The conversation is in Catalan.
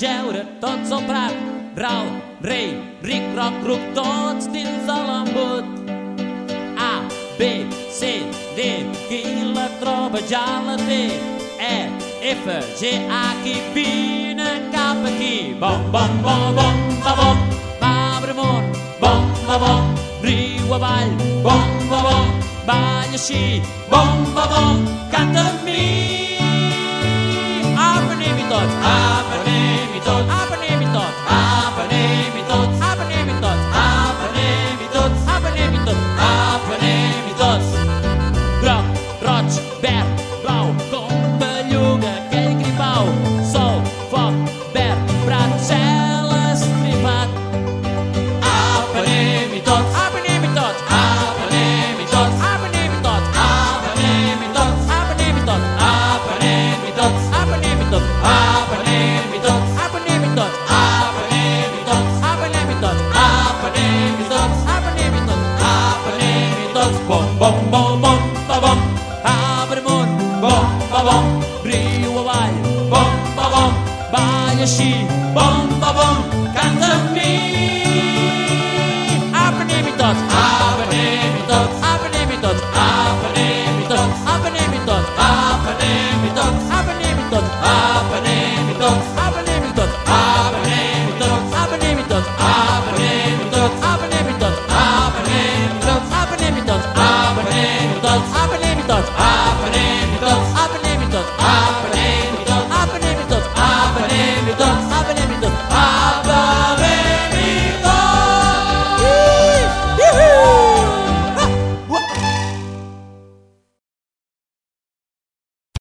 jeure tots al prat, ral, rei, ric, roc, ruc, tots dins de l'embut. A, B, C, D, qui la troba ja la té. E, F, G, H, I, vine cap aquí. Bom, bom, bom, bom, ba, bom, arbre món, bom, ba, bom, riu avall, bom, ba, bom, balla així, bom, ba, bom, canta amb mi. Groc, roig, verd, blau, com belluga, aquell gripau, sol, foc, verd, prat, cel estripat. Aprenem-hi tots, aprenem-hi tots, aprenem-hi tots, aprenem-hi tots, aprenem-hi tots, aprenem-hi tots, aprenem-hi tots, aprenem-hi tots, aprenem-hi tots, aprenem-hi tots, aprenem-hi tots, aprenem-hi tots, aprenem-hi tots, aprenem-hi tots, aprenem-hi tots, bom, bom, bom, bom, ba, bom, abre món, bom, bom, riu avall, bom, ba, bom, balla així, bom, ba, bom, canta amb mi. Aprenem-hi tots, aprenem-hi tots, aprenem-hi tots, aprenem-hi tots, aprenem-hi tots, aprenem-hi tots, aprenem-hi tots, aprenem-hi tots, aprenem-hi tots, aprenem-hi tots, aprenem-hi tots,